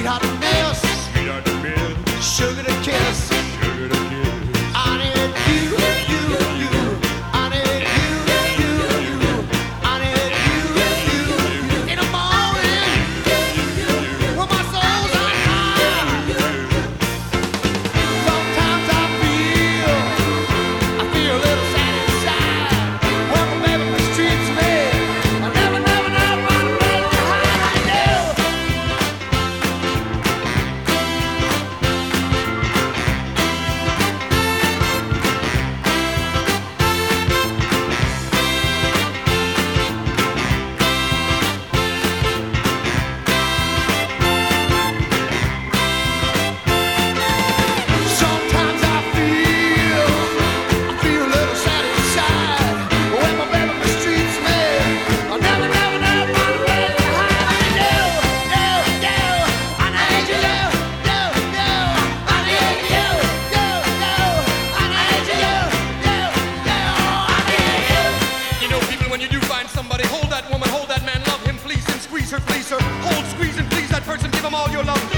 sweetheart. When you do find somebody, hold that woman, hold that man, love him, please him, squeeze her, please her, hold, squeeze and please that person, give him all your love.